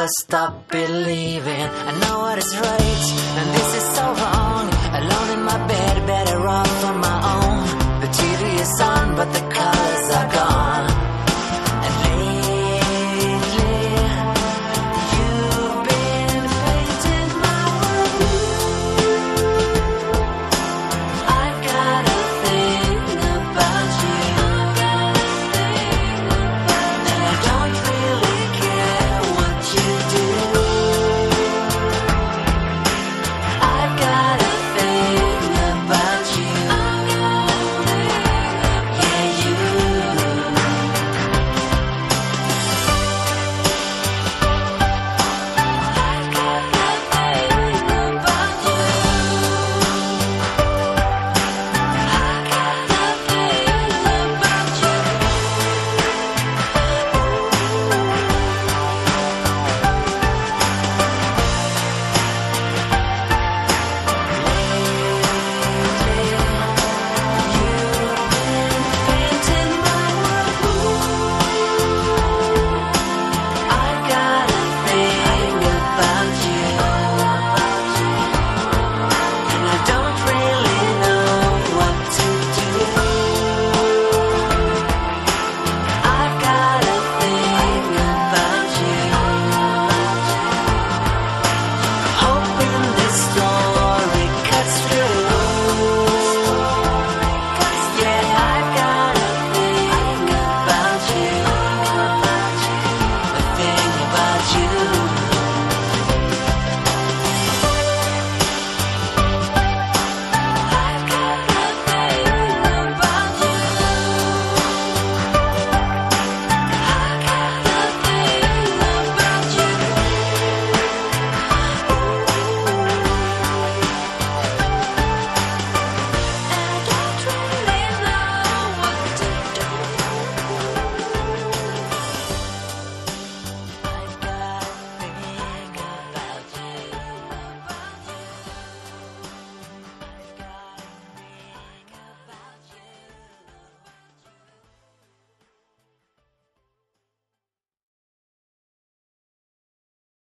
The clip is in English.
Never stop believing I know what is right, and this is so wrong. Alone in my bed, better off on my own.